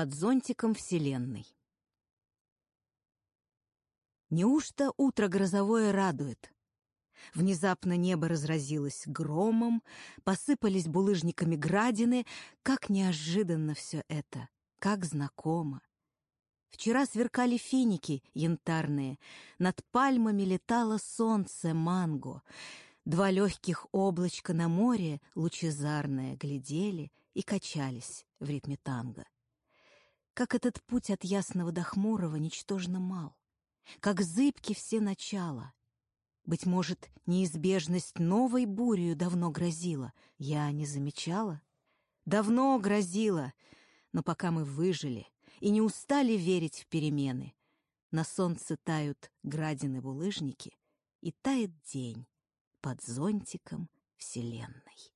Под зонтиком Вселенной. Неужто утро грозовое радует? Внезапно небо разразилось громом, посыпались булыжниками градины. Как неожиданно все это, как знакомо. Вчера сверкали финики янтарные, над пальмами летало солнце манго. Два легких облачка на море лучезарное глядели и качались в ритме танго. Как этот путь от ясного до хмурого ничтожно мал, как зыбки все начала. Быть может, неизбежность новой бурею давно грозила, я не замечала? Давно грозила, но пока мы выжили и не устали верить в перемены, на солнце тают градины булыжники, и тает день под зонтиком Вселенной.